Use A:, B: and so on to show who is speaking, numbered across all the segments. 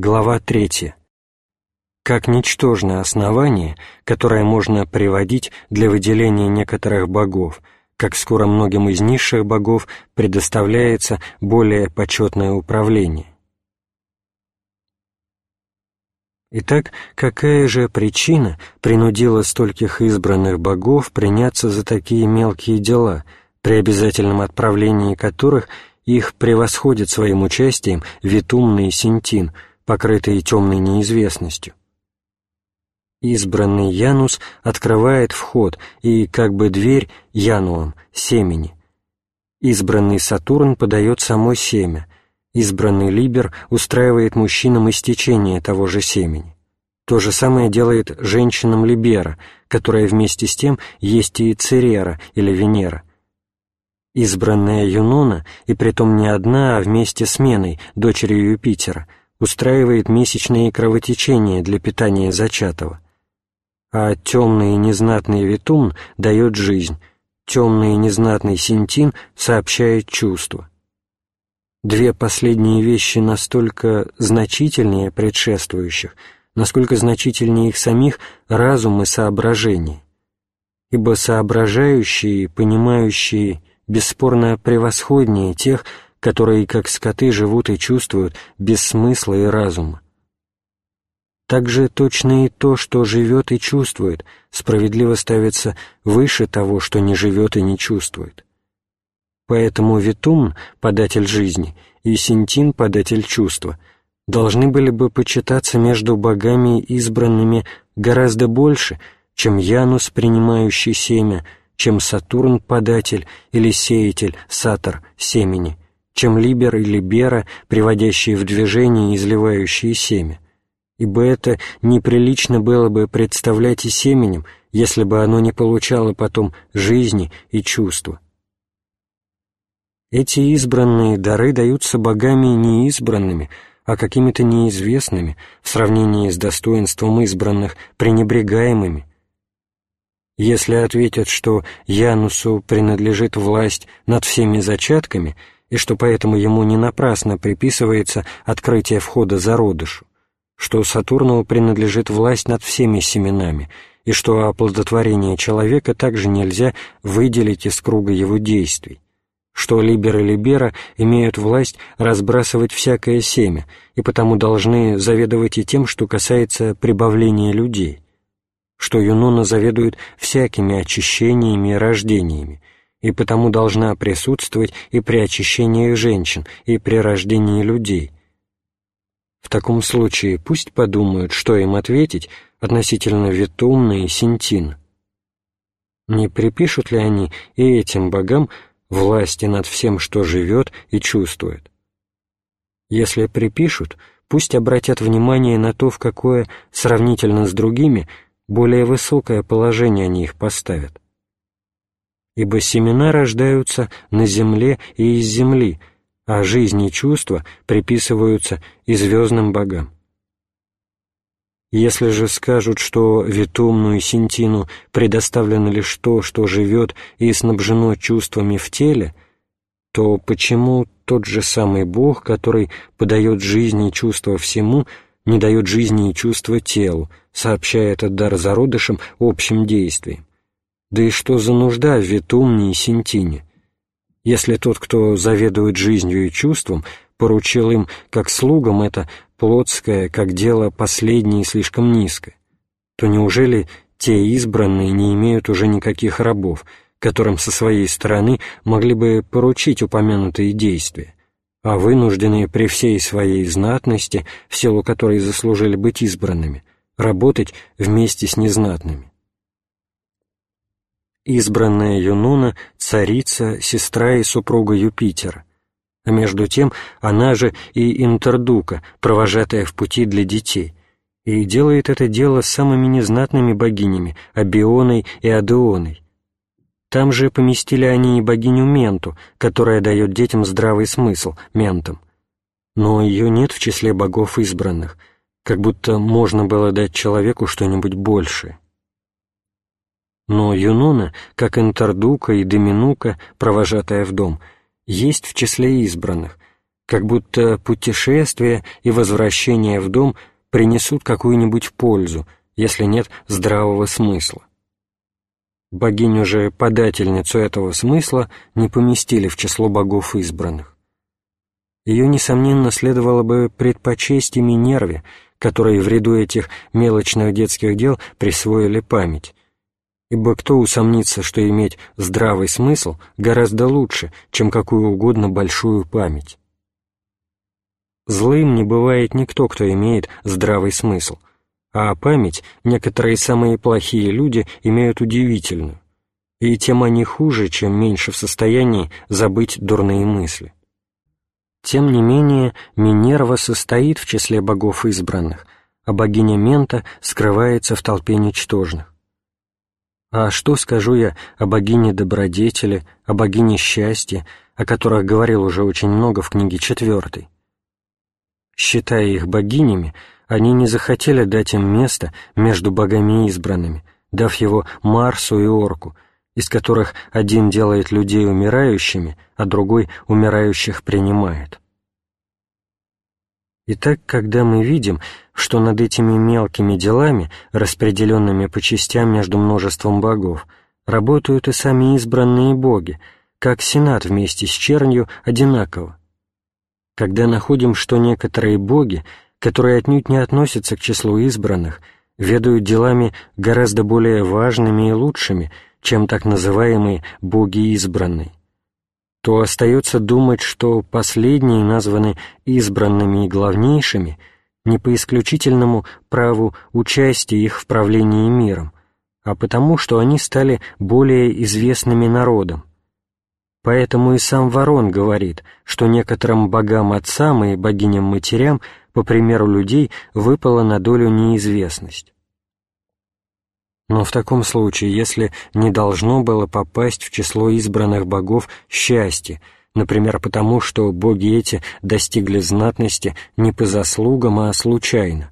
A: Глава 3. Как ничтожно основание, которое можно приводить для выделения некоторых богов, как скоро многим из низших богов предоставляется более почетное управление. Итак, какая же причина принудила стольких избранных богов приняться за такие мелкие дела, при обязательном отправлении которых их превосходит своим участием Витумна и Синтин – покрытые темной неизвестностью. Избранный Янус открывает вход и как бы дверь Януам, семени. Избранный Сатурн подает само семя, избранный Либер устраивает мужчинам истечение того же семени. То же самое делает женщинам Либера, которая вместе с тем есть и Церера или Венера. Избранная Юнона, и притом не одна, а вместе с Меной, дочерью Юпитера – устраивает месячные кровотечения для питания зачатого, а темный и незнатный Витун дает жизнь, темный и незнатный Синтин сообщает чувство. Две последние вещи настолько значительнее предшествующих, насколько значительнее их самих разум и соображение, ибо соображающие понимающие бесспорно превосходнее тех, которые, как скоты, живут и чувствуют без смысла и разума. Также точно и то, что живет и чувствует, справедливо ставится выше того, что не живет и не чувствует. Поэтому Витум, податель жизни, и Синтин, податель чувства, должны были бы почитаться между богами избранными гораздо больше, чем Янус, принимающий семя, чем Сатурн, податель, или сеятель, сатор, семени, чем либер и либера, приводящие в движение и изливающие семя, ибо это неприлично было бы представлять и семенем, если бы оно не получало потом жизни и чувства. Эти избранные дары даются богами неизбранными, а какими-то неизвестными в сравнении с достоинством избранных, пренебрегаемыми. Если ответят, что Янусу принадлежит власть над всеми зачатками – и что поэтому ему не напрасно приписывается открытие входа зародышу, что Сатурну принадлежит власть над всеми семенами, и что оплодотворение человека также нельзя выделить из круга его действий, что Либер и Либера имеют власть разбрасывать всякое семя, и потому должны заведовать и тем, что касается прибавления людей, что Юнона заведует всякими очищениями и рождениями, и потому должна присутствовать и при очищении женщин, и при рождении людей. В таком случае пусть подумают, что им ответить относительно Витумна и Синтин. Не припишут ли они и этим богам власти над всем, что живет и чувствует? Если припишут, пусть обратят внимание на то, в какое, сравнительно с другими, более высокое положение они их поставят ибо семена рождаются на земле и из земли, а жизнь и чувства приписываются и звездным богам. Если же скажут, что Витумну и Синтину предоставлено лишь то, что живет и снабжено чувствами в теле, то почему тот же самый Бог, который подает жизнь и чувства всему, не дает жизни и чувства телу, сообщая этот дар зародышам общим действием? Да и что за нужда в Витумне и Синтине? Если тот, кто заведует жизнью и чувством, поручил им, как слугам, это плотское, как дело последнее и слишком низкое, то неужели те избранные не имеют уже никаких рабов, которым со своей стороны могли бы поручить упомянутые действия, а вынужденные при всей своей знатности, в силу которой заслужили быть избранными, работать вместе с незнатными? Избранная Юнона — царица, сестра и супруга Юпитера, а между тем она же и Интердука, провожатая в пути для детей, и делает это дело самыми незнатными богинями — Абионой и Адеоной. Там же поместили они и богиню Менту, которая дает детям здравый смысл, ментам. Но ее нет в числе богов избранных, как будто можно было дать человеку что-нибудь большее. Но Юнона, как Интердука и Доминука, провожатая в дом, есть в числе избранных, как будто путешествие и возвращение в дом принесут какую-нибудь пользу, если нет здравого смысла. Богиню же, подательницу этого смысла, не поместили в число богов избранных. Ее, несомненно, следовало бы предпочесть ими нерве, которые в ряду этих мелочных детских дел присвоили память, ибо кто усомнится, что иметь здравый смысл гораздо лучше, чем какую угодно большую память. Злым не бывает никто, кто имеет здравый смысл, а память некоторые самые плохие люди имеют удивительную, и тем они хуже, чем меньше в состоянии забыть дурные мысли. Тем не менее, Минерва состоит в числе богов избранных, а богиня Мента скрывается в толпе ничтожных. А что скажу я о богине добродетели, о богине счастья, о которых говорил уже очень много в книге четвертой? Считая их богинями, они не захотели дать им место между богами избранными, дав его Марсу и Орку, из которых один делает людей умирающими, а другой умирающих принимает. Итак, когда мы видим, что над этими мелкими делами, распределенными по частям между множеством богов, работают и сами избранные боги, как Сенат вместе с чернью одинаково. Когда находим, что некоторые боги, которые отнюдь не относятся к числу избранных, ведают делами гораздо более важными и лучшими, чем так называемые боги избранные, то остается думать, что последние названы избранными и главнейшими не по исключительному праву участия их в правлении миром, а потому, что они стали более известными народом. Поэтому и сам Ворон говорит, что некоторым богам-отцам и богиням-матерям, по примеру людей, выпала на долю неизвестность. Но в таком случае, если не должно было попасть в число избранных богов счастье, например, потому что боги эти достигли знатности не по заслугам, а случайно,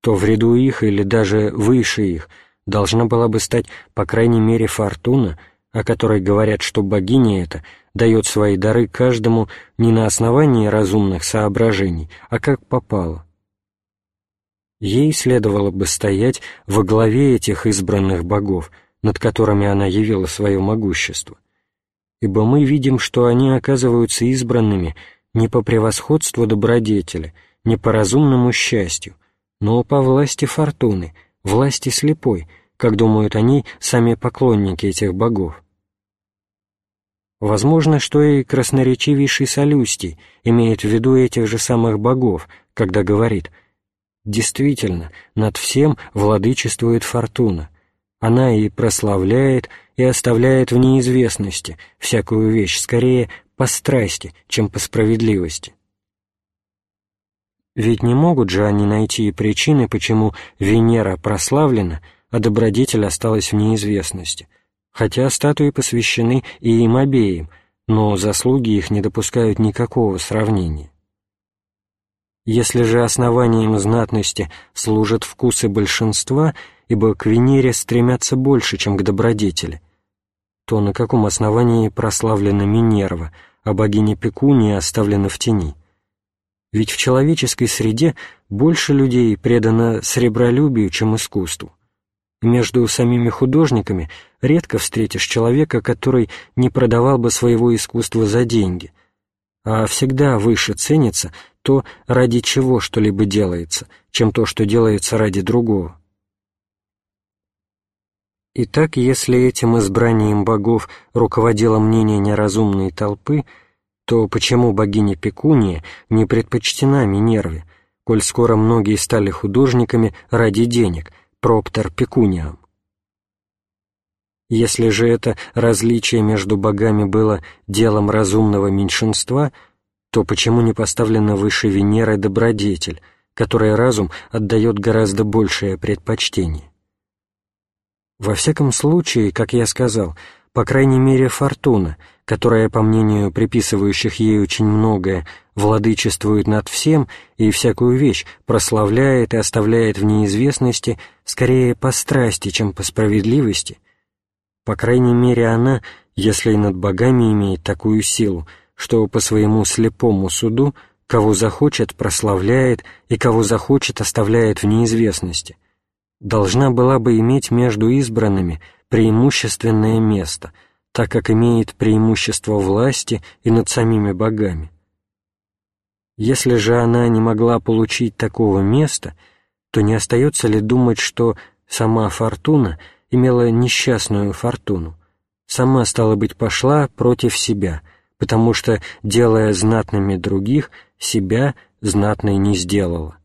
A: то в ряду их или даже выше их должна была бы стать, по крайней мере, фортуна, о которой говорят, что богиня эта дает свои дары каждому не на основании разумных соображений, а как попало. Ей следовало бы стоять во главе этих избранных богов, над которыми она явила свое могущество, ибо мы видим, что они оказываются избранными не по превосходству добродетели, не по разумному счастью, но по власти фортуны, власти слепой, как думают они, сами поклонники этих богов. Возможно, что и красноречивейший Солюстий имеет в виду этих же самых богов, когда говорит – Действительно, над всем владычествует фортуна. Она и прославляет, и оставляет в неизвестности всякую вещь скорее по страсти, чем по справедливости. Ведь не могут же они найти причины, почему Венера прославлена, а добродетель осталась в неизвестности, хотя статуи посвящены и им обеим, но заслуги их не допускают никакого сравнения. Если же основанием знатности служат вкусы большинства, ибо к Венере стремятся больше, чем к добродетели, то на каком основании прославлена Минерва, а богиня Пекуния оставлена в тени? Ведь в человеческой среде больше людей предано сребролюбию, чем искусству. между самими художниками редко встретишь человека, который не продавал бы своего искусства за деньги, всегда выше ценится то, ради чего что-либо делается, чем то, что делается ради другого. Итак, если этим избранием богов руководило мнение неразумной толпы, то почему богиня Пекуния не предпочтена Минерве, коль скоро многие стали художниками ради денег, проптер пекуниам? Если же это различие между богами было делом разумного меньшинства – то почему не поставлена выше Венеры добродетель, которой разум отдает гораздо большее предпочтение? Во всяком случае, как я сказал, по крайней мере фортуна, которая, по мнению приписывающих ей очень многое, владычествует над всем и всякую вещь прославляет и оставляет в неизвестности скорее по страсти, чем по справедливости, по крайней мере она, если и над богами имеет такую силу, что по своему слепому суду кого захочет прославляет и кого захочет оставляет в неизвестности, должна была бы иметь между избранными преимущественное место, так как имеет преимущество власти и над самими богами. Если же она не могла получить такого места, то не остается ли думать, что сама фортуна имела несчастную фортуну, сама, стало быть, пошла против себя, потому что, делая знатными других, себя знатной не сделала.